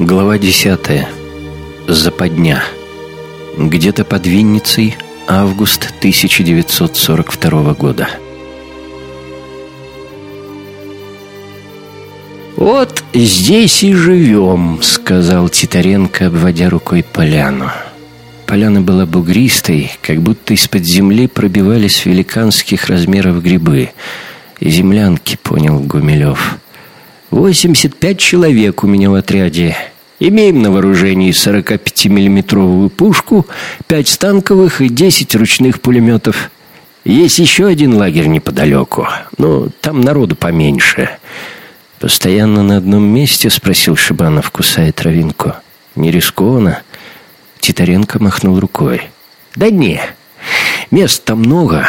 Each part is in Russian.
Глава 10. Западня. Где-то под Винницей, август 1942 года. «Вот здесь и живем», — сказал Титаренко, обводя рукой поляну. Поляна была бугристой, как будто из-под земли пробивались великанских размеров грибы. «Землянки», — понял Гумилев. «Восемьдесят пять человек у меня в отряде. Имеем на вооружении 45-миллиметровую пушку, пять станковых и 10 ручных пулеметов. Есть еще один лагерь неподалеку, но там народу поменьше». «Постоянно на одном месте?» — спросил Шибанов, кусая травинку. «Не рискованно?» Титаренко махнул рукой. «Да не, мест там много.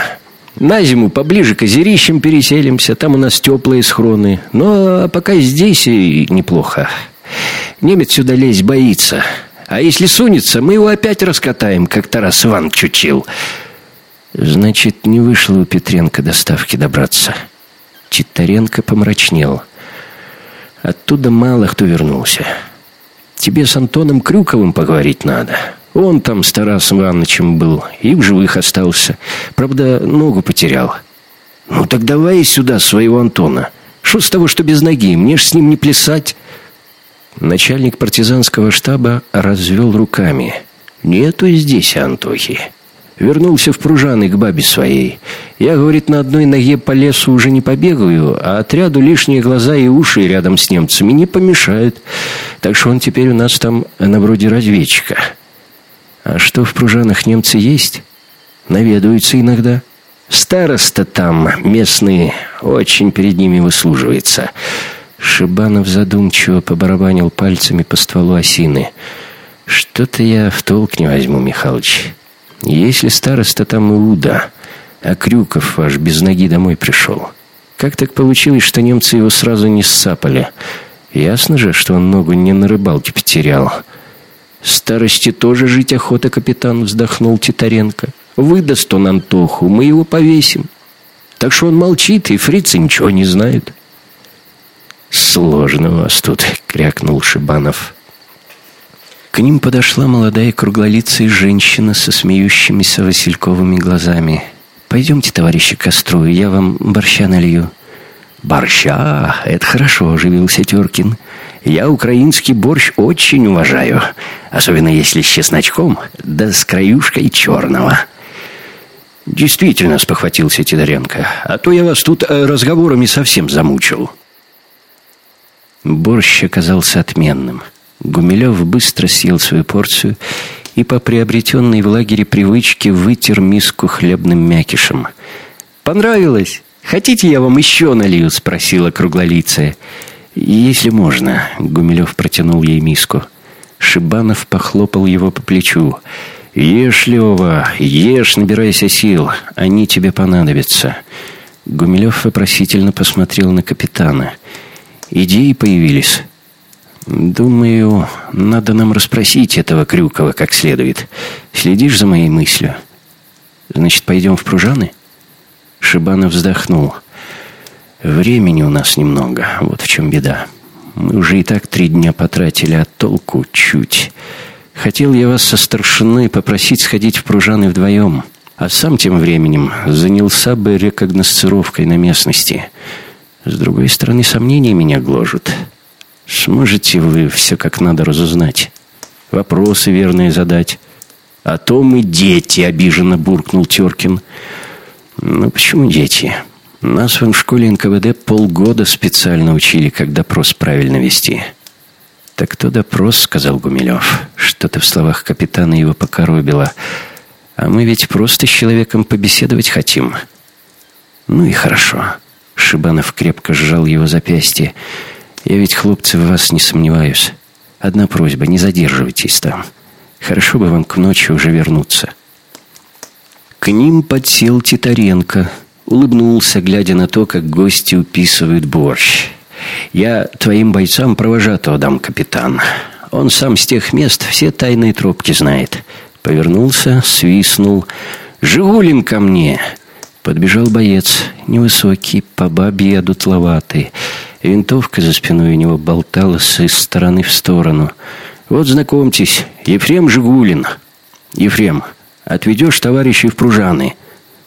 На зиму поближе к озерищам переселимся, там у нас теплые схроны. Но пока здесь и неплохо. Немец сюда лезть боится. А если сунется, мы его опять раскатаем, как Тарас Иван чучил». «Значит, не вышло у Петренко доставки добраться». Титаренко помрачнел. «Оттуда мало кто вернулся». Тебе с Антоном Крюковым поговорить надо. Он там с Тарасом Ивановичем был и в живых остался. Правда, ногу потерял. Ну так давай сюда своего Антона. Что с того, что без ноги? Мне ж с ним не плясать. Начальник партизанского штаба развел руками. Нету здесь Антохи. Вернулся в Пружаны к бабе своей. Я, говорит, на одной ноге по лесу уже не побегаю, а отряду лишние глаза и уши рядом с немцами не помешают. Так что он теперь у нас там на вроде разведчика. А что в Пружанах немцы есть? Наведаются иногда. Староста там, местный, очень перед ними выслуживается. Шибанов задумчиво побарабанил пальцами по стволу осины. «Что-то я в толк не возьму, Михалыч. Если староста там Иуда, а Крюков ваш без ноги домой пришел. Как так получилось, что немцы его сразу не ссапали? Ясно же, что он ногу не на рыбалке потерял. Старости тоже жить охота, капитан, вздохнул Титаренко. Выдаст он Антоху, мы его повесим. Так что он молчит, и фрицы ничего не знают. «Сложно у вас тут», — крякнул Шибанов. К ним подошла молодая круглолицая женщина со смеющимися васильковыми глазами. «Пойдемте, товарищи, к костру, я вам борща налью». «Борща? Это хорошо», — оживился Теркин. «Я украинский борщ очень уважаю, особенно если с чесночком, да с краюшкой черного». «Действительно», — спохватился Тидоренко, «а то я вас тут э, разговорами совсем замучил». Борщ оказался отменным — Гумилев быстро съел свою порцию и по приобретенной в лагере привычке вытер миску хлебным мякишем. «Понравилось? Хотите, я вам еще налью?» — спросила круглолицая. «Если можно», — Гумилев протянул ей миску. Шибанов похлопал его по плечу. «Ешь, Лева, ешь, набирайся сил, они тебе понадобятся». Гумилев вопросительно посмотрел на капитана. «Идеи появились?» Думаю, надо нам расспросить этого Крюкова как следует. Следишь за моей мыслью? Значит, пойдем в Пружаны? Шибанов вздохнул. Времени у нас немного, вот в чем беда. Мы уже и так три дня потратили, а толку чуть. Хотел я вас со старшиной попросить сходить в Пружаны вдвоем, а сам тем временем занялся бы рекогносцировкой на местности. С другой стороны, сомнения меня гложут. Сможете вы все как надо разузнать? Вопросы верные задать? А то мы дети, обиженно буркнул Теркин. Ну почему дети? Нас в школе НКВД полгода специально учили, как допрос правильно вести. Так кто допрос, сказал Гумилев. Что-то в словах капитана его покоробило. А мы ведь просто с человеком побеседовать хотим. Ну и хорошо. Шибанов крепко сжал его запястье. Я ведь, хлопцы, в вас не сомневаюсь. Одна просьба, не задерживайтесь там. Хорошо бы вам к ночи уже вернуться. К ним подсел Титаренко, улыбнулся, глядя на то, как гости уписывают борщ. «Я твоим бойцам провожатого дам, капитан. Он сам с тех мест все тайные тропки знает». Повернулся, свистнул. «Жигулин ко мне!» Подбежал боец, невысокий, по бабе одутловатый. Винтовка за спиной у него болталась из стороны в сторону. «Вот знакомьтесь, Ефрем Жигулин». «Ефрем, отведешь товарищей в пружаны».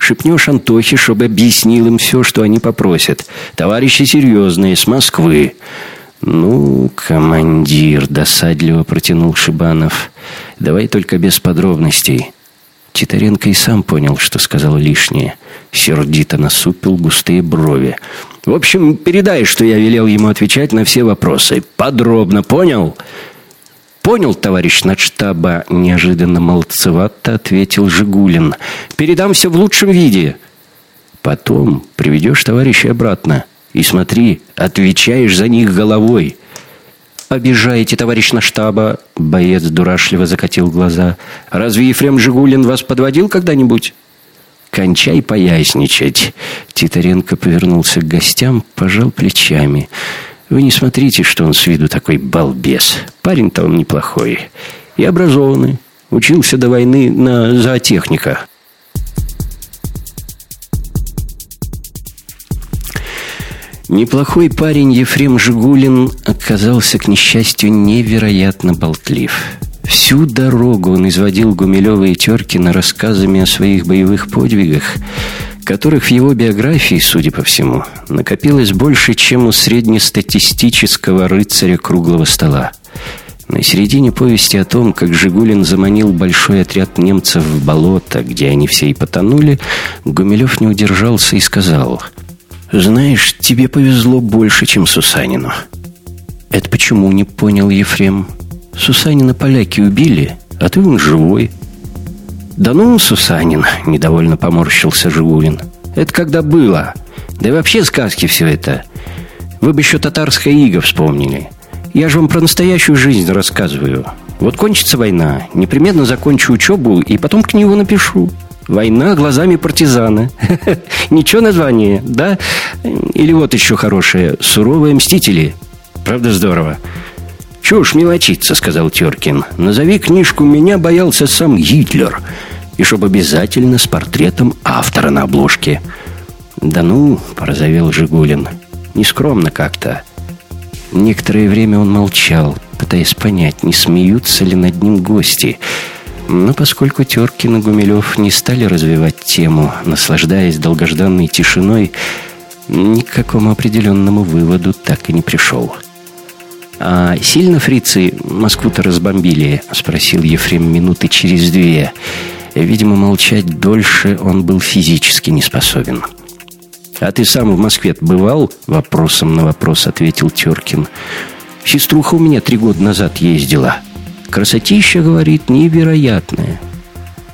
Шепнешь Антохе, чтобы объяснил им все, что они попросят. Товарищи серьезные, с Москвы. «Ну, командир», — досадливо протянул Шибанов, — «давай только без подробностей». Титаренко и сам понял, что сказал лишнее. Сердито насупил густые брови. «В общем, передай, что я велел ему отвечать на все вопросы. Подробно, понял?» «Понял, товарищ надштаба», — неожиданно молодцевато ответил Жигулин. «Передам все в лучшем виде». «Потом приведешь товарища обратно. И смотри, отвечаешь за них головой». «Обижаете, товарищ наштаба?» Боец дурашливо закатил глаза. «Разве Ефрем Жигулин вас подводил когда-нибудь?» «Кончай поясничать!» Титаренко повернулся к гостям, пожал плечами. «Вы не смотрите, что он с виду такой балбес. Парень-то он неплохой. И образованный. Учился до войны на зоотехника. Неплохой парень Ефрем Жигулин оказался, к несчастью, невероятно болтлив. Всю дорогу он изводил Гумилева и Теркина рассказами о своих боевых подвигах, которых в его биографии, судя по всему, накопилось больше, чем у среднестатистического рыцаря круглого стола. На середине повести о том, как Жигулин заманил большой отряд немцев в болото, где они все и потонули, Гумилев не удержался и сказал – «Знаешь, тебе повезло больше, чем Сусанину». «Это почему?» — не понял Ефрем. «Сусанина поляки убили, а ты он живой». «Да ну, Сусанин!» — недовольно поморщился Жигулин. «Это когда было. Да и вообще сказки все это. Вы бы еще татарское иго вспомнили. Я же вам про настоящую жизнь рассказываю. Вот кончится война, непременно закончу учебу и потом к нему напишу. Война глазами партизана. Ничего название, да? Или вот еще хорошее. Суровые мстители. Правда здорово? Чушь мелочиться, сказал Теркин. Назови книжку «Меня боялся сам Гитлер». И чтобы обязательно с портретом автора на обложке. Да ну, порозовел Жигулин. Нескромно как-то. Некоторое время он молчал, пытаясь понять, не смеются ли над ним гости – но поскольку Теркин и Гумилев не стали развивать тему, наслаждаясь долгожданной тишиной, ни к какому определенному выводу так и не пришел. «А сильно фрицы Москву-то разбомбили?» — спросил Ефрем минуты через две. Видимо, молчать дольше он был физически не способен. «А ты сам в Москве бывал?» — вопросом на вопрос ответил Теркин. «Сеструха у меня три года назад ездила». Красотища, говорит, невероятная.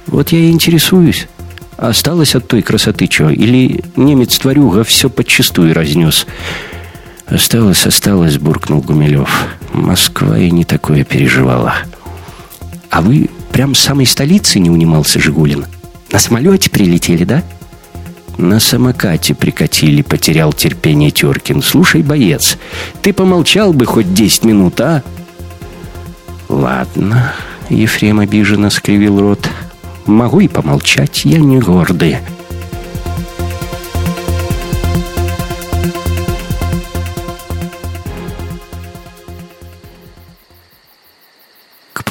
Вот я и интересуюсь. Осталось от той красоты что? Или немец-тварюга все подчистую разнес? Осталось, осталось, буркнул Гумилев. Москва и не такое переживала. А вы прям с самой столицы не унимался Жигулин? На самолете прилетели, да? На самокате прикатили, потерял терпение Теркин. Слушай, боец, ты помолчал бы хоть десять минут, а? «Ладно», — Ефрем обиженно скривил рот. «Могу и помолчать, я не гордый».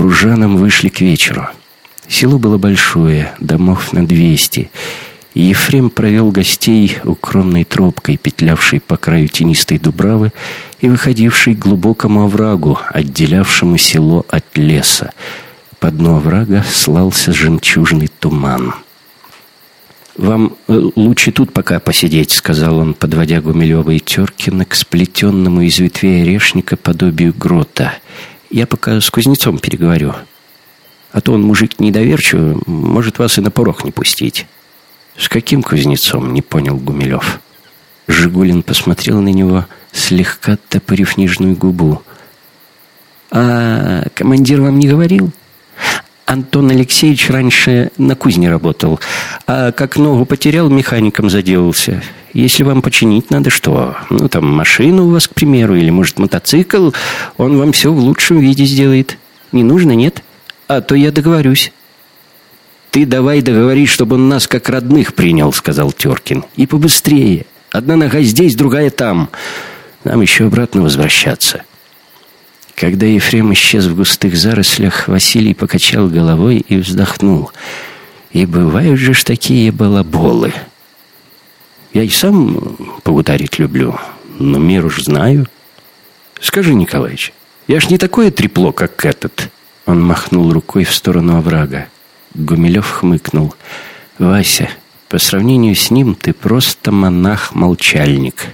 К пружанам вышли к вечеру. Село было большое, домов на двести — Ефрем провел гостей укромной тропкой, петлявшей по краю тенистой дубравы и выходившей к глубокому оврагу, отделявшему село от леса. По дну оврага слался жемчужный туман. «Вам э, лучше тут пока посидеть», — сказал он, подводя Гумилева и Теркина к сплетенному из ветвей орешника подобию грота. «Я пока с кузнецом переговорю. А то он мужик недоверчивый, может вас и на порог не пустить». «С каким кузнецом?» — не понял Гумилев. Жигулин посмотрел на него, слегка топорив нижнюю губу. «А командир вам не говорил?» Антон Алексеевич раньше на кузне работал, а как ногу потерял, механиком заделался. Если вам починить надо что? Ну, там, машину у вас, к примеру, или, может, мотоцикл, он вам все в лучшем виде сделает. Не нужно, нет? А то я договорюсь. «Ты давай договорись, чтобы он нас как родных принял», — сказал Теркин. «И побыстрее. Одна нога здесь, другая там». Нам еще обратно возвращаться. Когда Ефрем исчез в густых зарослях, Василий покачал головой и вздохнул. И бывают же ж такие балаболы. Я и сам погутарить люблю, но меру ж знаю. Скажи, Николаевич, я ж не такое трепло, как этот. Он махнул рукой в сторону оврага. Гумилев хмыкнул. «Вася, по сравнению с ним ты просто монах-молчальник».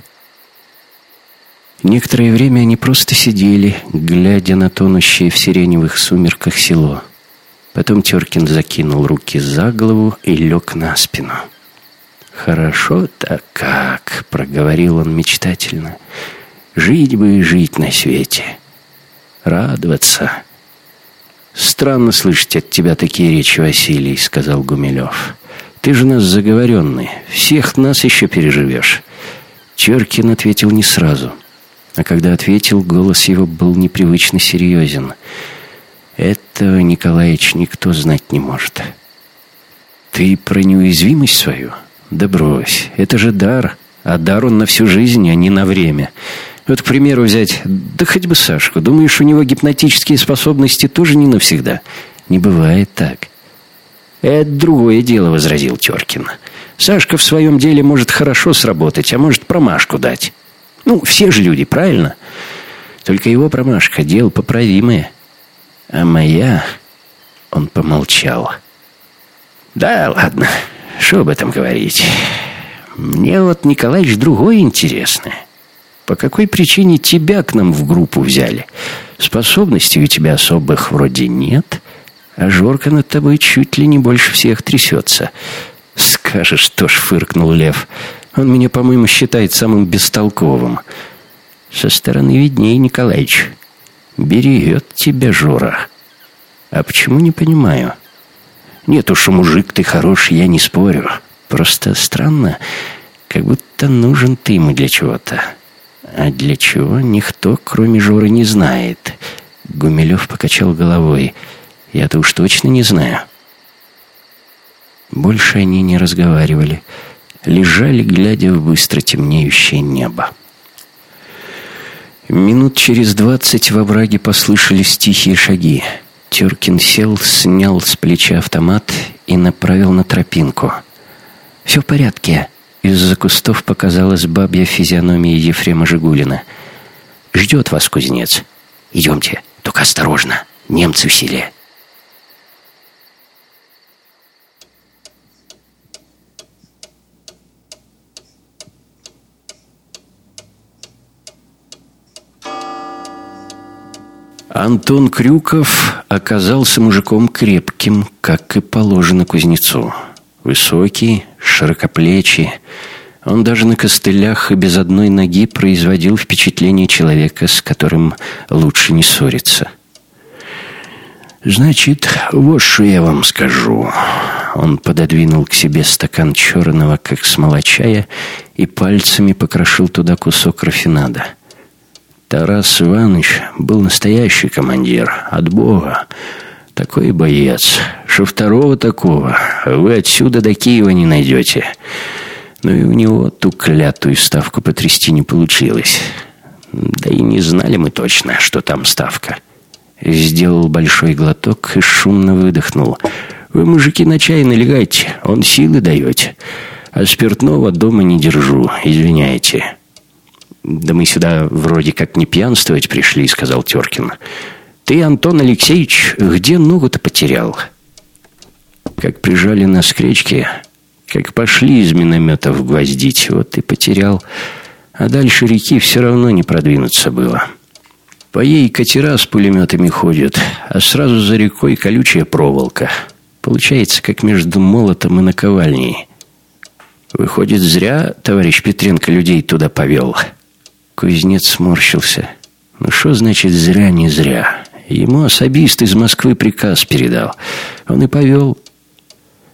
Некоторое время они просто сидели, глядя на тонущее в сиреневых сумерках село. Потом Теркин закинул руки за голову и лег на спину. «Хорошо-то как!» — проговорил он мечтательно. «Жить бы и жить на свете. Радоваться». «Странно слышать от тебя такие речи, Василий», — сказал Гумилев. «Ты же нас заговоренный. Всех нас еще переживешь». Черкин ответил не сразу. А когда ответил, голос его был непривычно серьезен. «Этого, Николаевич, никто знать не может». «Ты про неуязвимость свою?» «Да брось, это же дар, а дар он на всю жизнь, а не на время». Вот, к примеру, взять, да хоть бы Сашку. Думаешь, у него гипнотические способности тоже не навсегда? Не бывает так. Это другое дело, возразил Теркин. Сашка в своем деле может хорошо сработать, а может промашку дать. Ну, все же люди, правильно? Только его промашка — дело поправимое. А моя... Он помолчал. Да, ладно, что об этом говорить. Мне вот, Николаевич, другое интересное. По какой причине тебя к нам в группу взяли? Способностей у тебя особых вроде нет, а Жорка над тобой чуть ли не больше всех трясется. Скажешь, что ж, фыркнул Лев. Он меня, по-моему, считает самым бестолковым. Со стороны видней, Николаевич. Берет тебя Жора. А почему не понимаю? Нет уж, мужик ты хороший, я не спорю. Просто странно, как будто нужен ты ему для чего-то. А для чего, никто, кроме Жоры, не знает. Гумилев покачал головой. Я-то уж точно не знаю. Больше они не разговаривали. Лежали, глядя в быстро темнеющее небо. Минут через двадцать в овраге послышались тихие шаги. Тюркин сел, снял с плеча автомат и направил на тропинку. «Все в порядке», из-за кустов показалась бабья физиономия Ефрема Жигулина. «Ждет вас кузнец. Идемте, только осторожно, немцы в селе». Антон Крюков оказался мужиком крепким, как и положено кузнецу. Высокий, широкоплечий. Он даже на костылях и без одной ноги производил впечатление человека, с которым лучше не ссориться. «Значит, вот что я вам скажу». Он пододвинул к себе стакан черного, как смола чая, и пальцами покрошил туда кусок рафинада. Тарас Иванович был настоящий командир, от Бога. Такой боец, что второго такого вы отсюда до Киева не найдете. Но и у него ту клятую ставку потрясти не получилось. Да и не знали мы точно, что там ставка. Сделал большой глоток и шумно выдохнул. Вы, мужики, на чай налегайте, он силы даете. А спиртного дома не держу, извиняйте. Да мы сюда вроде как не пьянствовать пришли, сказал Теркин. Ты, Антон Алексеевич, где ногу-то потерял? Как прижали нас к речке, как пошли из минометов гвоздить, вот и потерял. А дальше реки все равно не продвинуться было. По ей катера с пулеметами ходят, а сразу за рекой колючая проволока. Получается, как между молотом и наковальней. Выходит, зря товарищ Петренко людей туда повел. Кузнец сморщился. Ну что значит зря, не зря? Ему особист из Москвы приказ передал. Он и повел.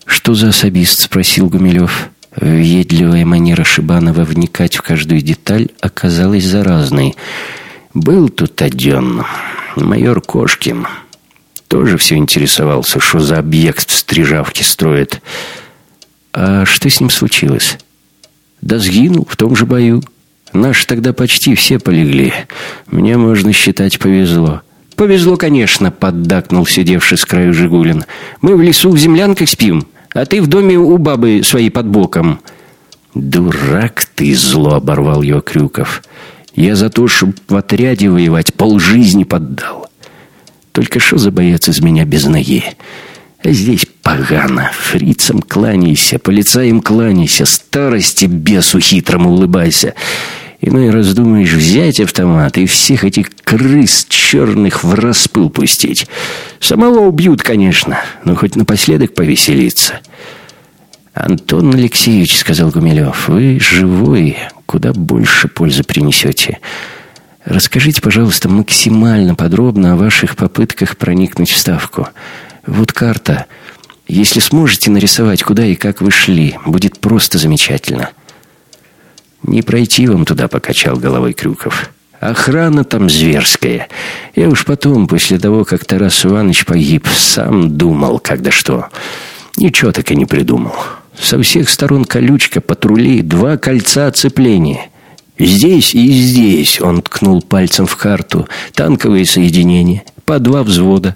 «Что за особист?» – спросил Гумилев. Въедливая манера Шибанова вникать в каждую деталь оказалась заразной. «Был тут один майор Кошкин. Тоже все интересовался, что за объект в Стрижавке строит. А что с ним случилось?» «Да сгинул в том же бою». Наши тогда почти все полегли. Мне, можно считать, повезло. «Повезло, конечно», — поддакнул сидевший с краю Жигулин. «Мы в лесу в землянках спим, а ты в доме у бабы своей под боком». «Дурак ты!» — зло оборвал его Крюков. «Я за то, чтобы в отряде воевать полжизни поддал. Только что за боец из меня без ноги? Здесь погано. Фрицам кланяйся, полицаям кланяйся, старости бесу хитрому улыбайся. Иной раз думаешь взять автомат и всех этих крыс черных в распыл пустить. Самого убьют, конечно, но хоть напоследок повеселиться. «Антон Алексеевич», — сказал Гумилев, — «вы живой, куда больше пользы принесете. Расскажите, пожалуйста, максимально подробно о ваших попытках проникнуть в Ставку. Вот карта. Если сможете нарисовать, куда и как вы шли, будет просто замечательно». «Не пройти вам туда», — покачал головой Крюков. «Охрана там зверская. Я уж потом, после того, как Тарас Иванович погиб, сам думал, когда что. Ничего так и не придумал. Со всех сторон колючка, патрули, два кольца оцепления. Здесь и здесь, он ткнул пальцем в карту, танковые соединения, по два взвода.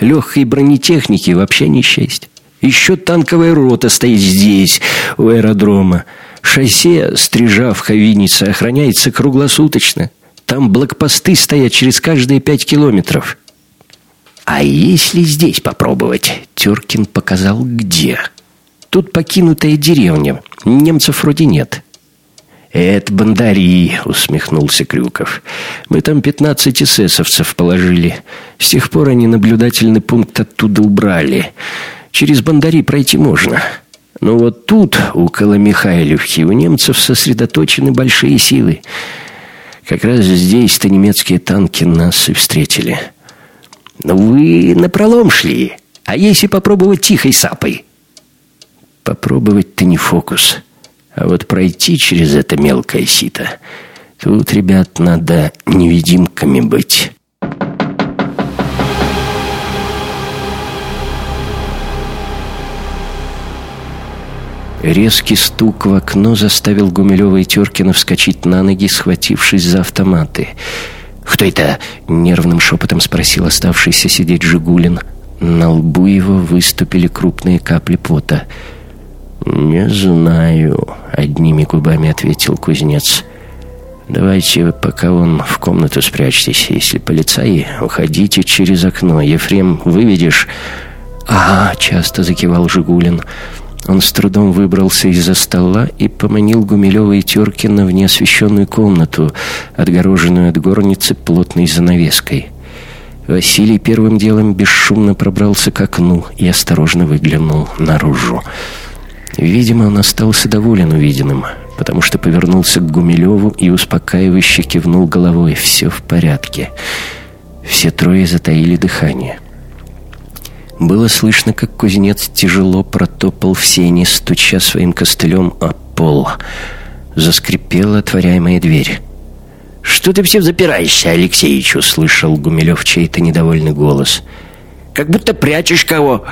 Легкой бронетехники вообще не счесть. Еще танковая рота стоит здесь, у аэродрома. Шоссе Стрижа-Ховиница охраняется круглосуточно. Там блокпосты стоят через каждые пять километров. А если здесь попробовать? Теркин показал где. Тут покинутая деревня. Немцев вроде нет. «Это бандари», — усмехнулся Крюков. «Мы там пятнадцать эсэсовцев положили. С тех пор они наблюдательный пункт оттуда убрали. Через бандари пройти можно». Но вот тут, около Михайловки, у немцев сосредоточены большие силы. Как раз здесь-то немецкие танки нас и встретили. Но вы напролом шли. А если попробовать тихой сапой? Попробовать-то не фокус. А вот пройти через это мелкое сито... Тут, ребят, надо невидимками быть». Резкий стук в окно заставил Гумилева и Теркина вскочить на ноги, схватившись за автоматы. «Кто это?» — нервным шепотом спросил оставшийся сидеть Жигулин. На лбу его выступили крупные капли пота. «Не знаю», — одними губами ответил кузнец. «Давайте, пока он в комнату спрячьтесь. Если полицаи, уходите через окно. Ефрем, выведешь?» «Ага», — часто закивал Жигулин. Он с трудом выбрался из-за стола и поманил Гумилева и Теркина в неосвещенную комнату, отгороженную от горницы плотной занавеской. Василий первым делом бесшумно пробрался к окну и осторожно выглянул наружу. Видимо, он остался доволен увиденным, потому что повернулся к Гумилеву и успокаивающе кивнул головой. «Все в порядке». Все трое затаили дыхание. Было слышно, как кузнец тяжело протопал в сене, стуча своим костылем о пол. Заскрипела отворяемая дверь. «Что ты все запираешься, Алексеич?» — услышал Гумилев чей-то недовольный голос. «Как будто прячешь кого.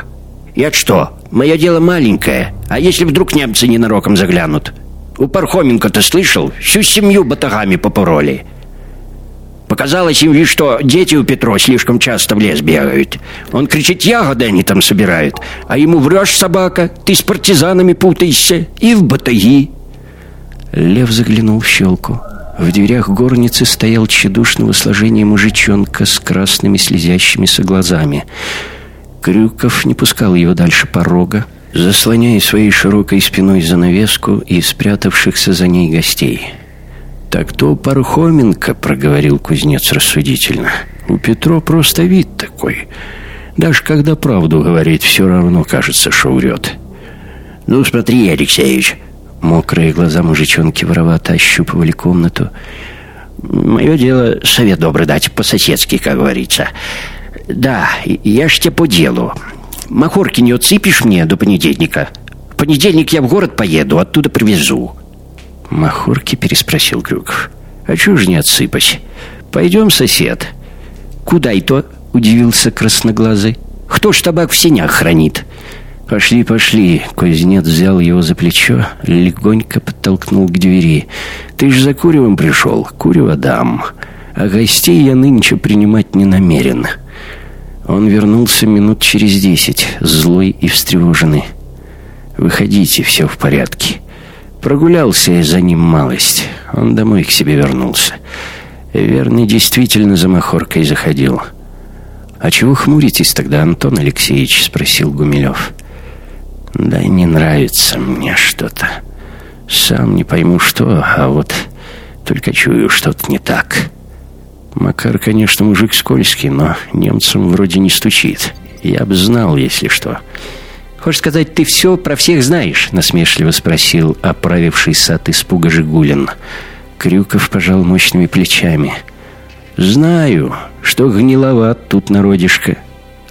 Я что, мое дело маленькое. А если вдруг немцы ненароком заглянут? У Пархоменко-то слышал? Всю семью батагами попороли». Показалось им, что дети у Петро слишком часто в лес бегают. Он кричит, ягоды они там собирают. А ему врешь, собака, ты с партизанами путаешься. И в батаги. Лев заглянул в щелку. В дверях горницы стоял тщедушного сложения мужичонка с красными слезящимися глазами. Крюков не пускал его дальше порога, заслоняя своей широкой спиной занавеску и спрятавшихся за ней гостей. «Так то Пархоменко», — проговорил кузнец рассудительно. «У Петро просто вид такой. Даже когда правду говорит, все равно кажется, что врет». «Ну, смотри, Алексеевич». Мокрые глаза мужичонки воровато ощупывали комнату. «Мое дело совет добрый дать, по-соседски, как говорится. Да, я ж тебе по делу. Махорки не отсыпешь мне до понедельника? В понедельник я в город поеду, оттуда привезу». «Махорки?» — переспросил Крюков. «А чего же не отсыпать? Пойдем, сосед». «Куда и то?» — удивился красноглазый. «Кто ж табак в сенях хранит?» «Пошли, пошли!» Кузнец взял его за плечо, легонько подтолкнул к двери. «Ты ж за куревом пришел, курево дам, а гостей я нынче принимать не намерен». Он вернулся минут через десять, злой и встревоженный. «Выходите, все в порядке». Прогулялся я за ним малость. Он домой к себе вернулся. Верный действительно за махоркой заходил. «А чего хмуритесь тогда, Антон Алексеевич?» — спросил Гумилев. «Да не нравится мне что-то. Сам не пойму что, а вот только чую, что-то не так. Макар, конечно, мужик скользкий, но немцам вроде не стучит. Я бы знал, если что». «Хочешь сказать, ты все про всех знаешь?» — насмешливо спросил оправившийся от испуга Жигулин. Крюков пожал мощными плечами. «Знаю, что гниловат тут народишко.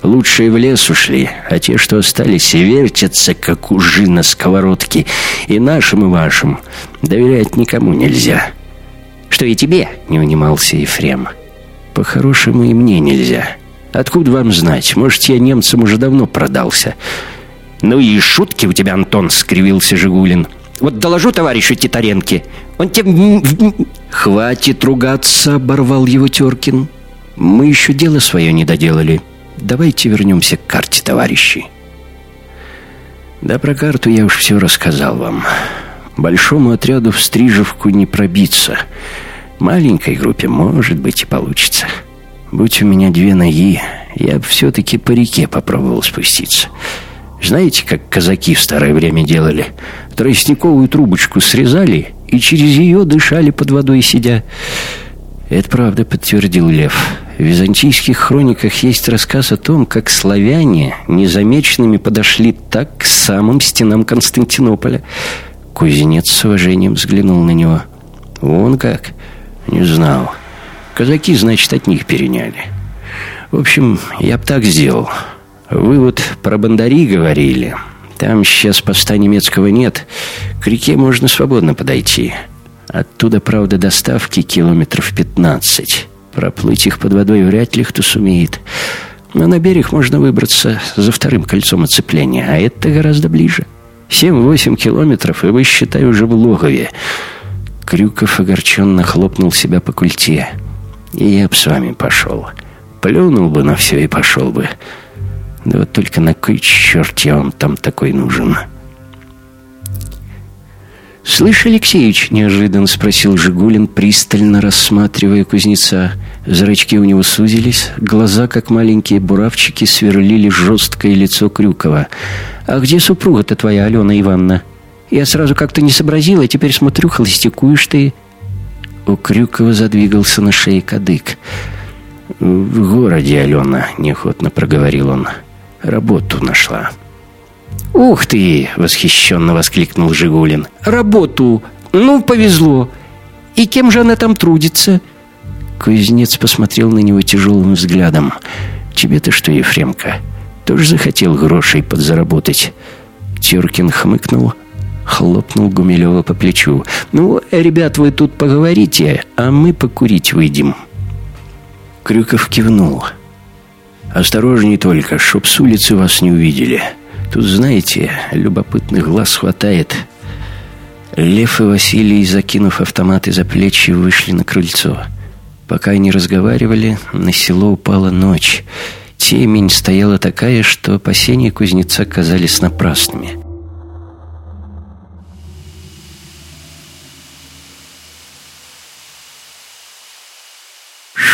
Лучшие в лес ушли, а те, что остались, вертятся, как ужи на сковородке. И нашим, и вашим. Доверять никому нельзя». «Что и тебе?» — не унимался Ефрем. «По-хорошему и мне нельзя. Откуда вам знать? Может, я немцам уже давно продался». «Ну и шутки у тебя, Антон!» — скривился Жигулин. «Вот доложу товарищу Титаренке. Он тебе...» «Хватит ругаться!» — оборвал его Теркин. «Мы еще дело свое не доделали». Давайте вернемся к карте, товарищи. Да про карту я уж все рассказал вам. Большому отряду в Стрижевку не пробиться. Маленькой группе, может быть, и получится. Будь у меня две ноги, я бы все-таки по реке попробовал спуститься. Знаете, как казаки в старое время делали? Тростниковую трубочку срезали и через ее дышали под водой сидя. Это правда, подтвердил Лев. В византийских хрониках есть рассказ о том, как славяне незамеченными подошли так к самым стенам Константинополя. Кузнец с уважением взглянул на него. «Вон как? Не знал. Казаки, значит, от них переняли. В общем, я б так сделал. Вы вот про Бандари говорили. Там сейчас поста немецкого нет. К реке можно свободно подойти. Оттуда, правда, доставки километров пятнадцать». Проплыть их под водой вряд ли кто сумеет. Но на берег можно выбраться за вторым кольцом оцепления, а это гораздо ближе. Семь-восемь километров, и вы, считай, уже в логове. Крюков огорченно хлопнул себя по культе. И я б с вами пошел. Плюнул бы на все и пошел бы. Да вот только на кой черт я вам там такой нужен?» «Слышь, Алексеевич?» — неожиданно спросил Жигулин, пристально рассматривая кузнеца. Зрачки у него сузились, глаза, как маленькие буравчики, сверлили жесткое лицо Крюкова. «А где супруга-то твоя, Алена Ивановна? Я сразу как-то не сообразила, а теперь смотрю, холостякуешь ты». У Крюкова задвигался на шее кадык. «В городе, Алена», — неохотно проговорил он. «Работу нашла». «Ух ты!» — восхищенно воскликнул Жигулин. «Работу! Ну, повезло! И кем же она там трудится?» Кузнец посмотрел на него тяжелым взглядом. «Тебе-то что, Ефремка, тоже захотел грошей подзаработать?» Теркин хмыкнул, хлопнул Гумилева по плечу. «Ну, ребят, вы тут поговорите, а мы покурить выйдем». Крюков кивнул. «Осторожней только, чтоб с улицы вас не увидели». Тут, знаете, любопытных глаз хватает. Лев и Василий, закинув автоматы за плечи, вышли на крыльцо. Пока они разговаривали, на село упала ночь. Темень стояла такая, что опасения кузнеца казались напрасными.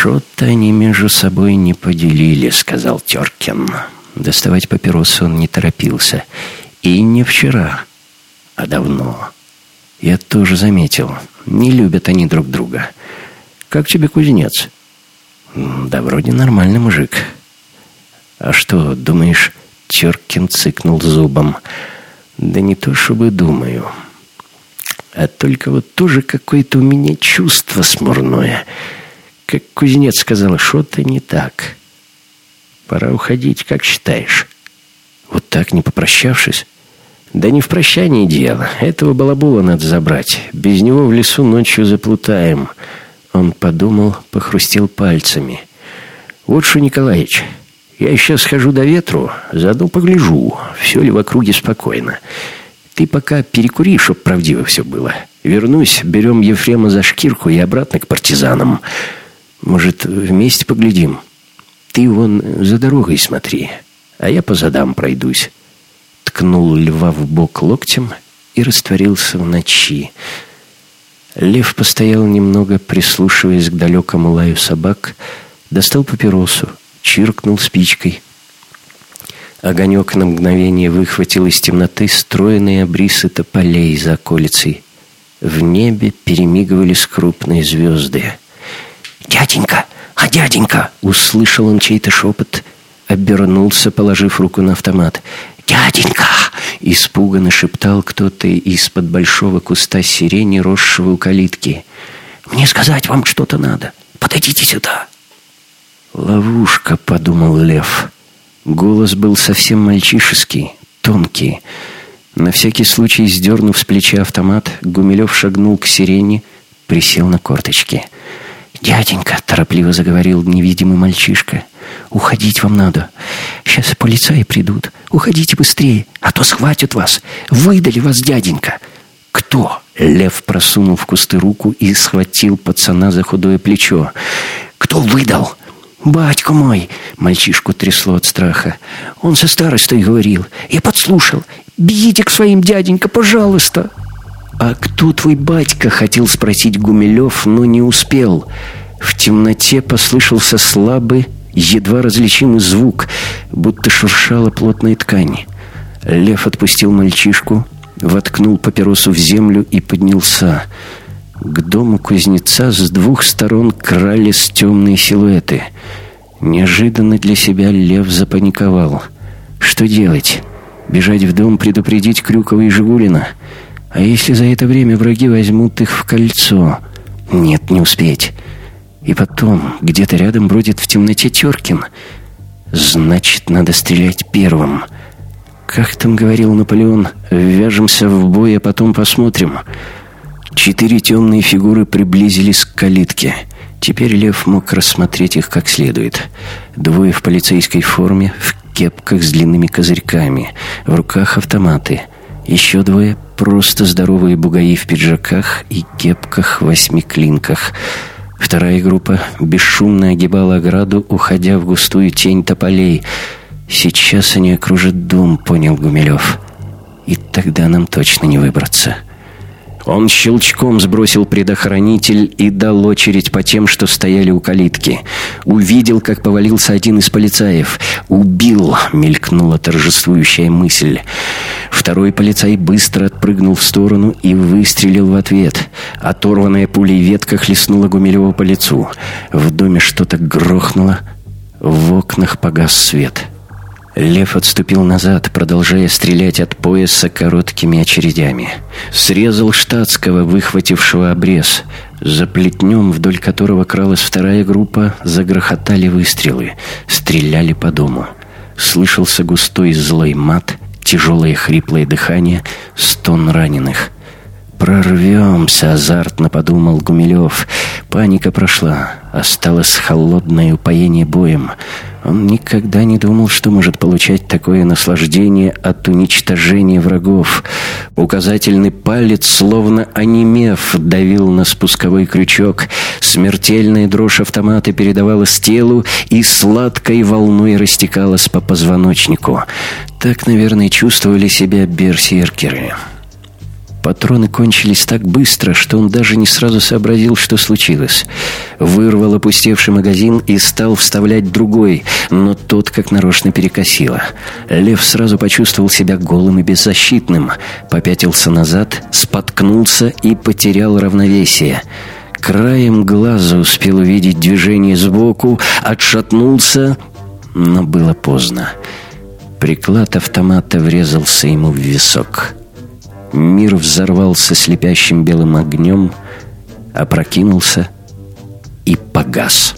«Что-то они между собой не поделили», — сказал Теркин. Доставать папиросы он не торопился. И не вчера, а давно. Я тоже заметил. Не любят они друг друга. Как тебе кузнец? Да вроде нормальный мужик. А что, думаешь, Черкин цыкнул зубом. Да не то, чтобы думаю. А только вот тоже какое-то у меня чувство смурное. Как кузнец сказал, что-то не так. Пора уходить, как считаешь. Вот так, не попрощавшись? Да не в прощании дело. Этого балабула надо забрать. Без него в лесу ночью заплутаем. Он подумал, похрустел пальцами. Вот что, Николаевич, Я сейчас схожу до ветру, заодно погляжу, все ли в округе спокойно. Ты пока перекури, чтоб правдиво все было. Вернусь, берем Ефрема за шкирку и обратно к партизанам. Может, вместе поглядим? Ты вон за дорогой смотри, а я по задам пройдусь. Ткнул льва в бок локтем и растворился в ночи. Лев постоял немного, прислушиваясь к далекому лаю собак, достал папиросу, чиркнул спичкой. Огонек на мгновение выхватил из темноты стройные обрисы тополей за околицей. В небе перемигивались крупные звезды. «Дяденька! А дяденька!» Услышал он чей-то шепот, обернулся, положив руку на автомат. «Дяденька!» — испуганно шептал кто-то из-под большого куста сирени, росшего у калитки. «Мне сказать вам что-то надо. Подойдите сюда!» «Ловушка», — подумал Лев. Голос был совсем мальчишеский, тонкий. На всякий случай, сдернув с плеча автомат, Гумилев шагнул к сирене, присел на корточки. «Дяденька», — торопливо заговорил невидимый мальчишка, — «уходить вам надо. Сейчас полицаи придут. Уходите быстрее, а то схватят вас. Выдали вас, дяденька». «Кто?» — Лев просунул в кусты руку и схватил пацана за худое плечо. «Кто выдал?» «Батько мой!» — мальчишку трясло от страха. «Он со старостой говорил. Я подслушал. Бегите к своим, дяденька, пожалуйста!» «А кто твой батька?» — хотел спросить Гумилев, но не успел. В темноте послышался слабый, едва различимый звук, будто шуршала плотная ткань. Лев отпустил мальчишку, воткнул папиросу в землю и поднялся. К дому кузнеца с двух сторон крались темные силуэты. Неожиданно для себя Лев запаниковал. Что делать? Бежать в дом, предупредить Крюкова и Жигулина? А если за это время враги возьмут их в кольцо? Нет, не успеть. И потом, где-то рядом бродит в темноте Теркин. Значит, надо стрелять первым. Как там говорил Наполеон, ввяжемся в бой, а потом посмотрим. Четыре темные фигуры приблизились к калитке. Теперь Лев мог рассмотреть их как следует. Двое в полицейской форме, в кепках с длинными козырьками, в руках автоматы. Еще двое — просто здоровые бугаи в пиджаках и кепках-восьмиклинках. Вторая группа бесшумно огибала ограду, уходя в густую тень тополей. «Сейчас они окружат дом», — понял Гумилев. «И тогда нам точно не выбраться». Он щелчком сбросил предохранитель и дал очередь по тем, что стояли у калитки. Увидел, как повалился один из полицаев. «Убил!» — мелькнула торжествующая мысль. Второй полицай быстро отпрыгнул в сторону и выстрелил в ответ. Оторванная пулей ветка хлестнула Гумилева по лицу. В доме что-то грохнуло. В окнах погас свет. Лев отступил назад, продолжая стрелять от пояса короткими очередями. Срезал штатского, выхватившего обрез. За плетнем, вдоль которого кралась вторая группа, загрохотали выстрелы. Стреляли по дому. Слышался густой злой мат, тяжелое хриплое дыхание, стон раненых. «Прорвемся!» — азартно подумал Гумилев. Паника прошла. Осталось холодное упоение боем. Он никогда не думал, что может получать такое наслаждение от уничтожения врагов. Указательный палец, словно онемев, давил на спусковой крючок. Смертельная дрожь автомата передавалась телу и сладкой волной растекалась по позвоночнику. Так, наверное, чувствовали себя берсеркеры. Патроны кончились так быстро, что он даже не сразу сообразил, что случилось. Вырвал опустевший магазин и стал вставлять другой, но тот как нарочно перекосило. Лев сразу почувствовал себя голым и беззащитным, попятился назад, споткнулся и потерял равновесие. Краем глаза успел увидеть движение сбоку, отшатнулся, но было поздно. Приклад автомата врезался ему в висок. Мир взорвался слепящим белым огнем, опрокинулся и погас.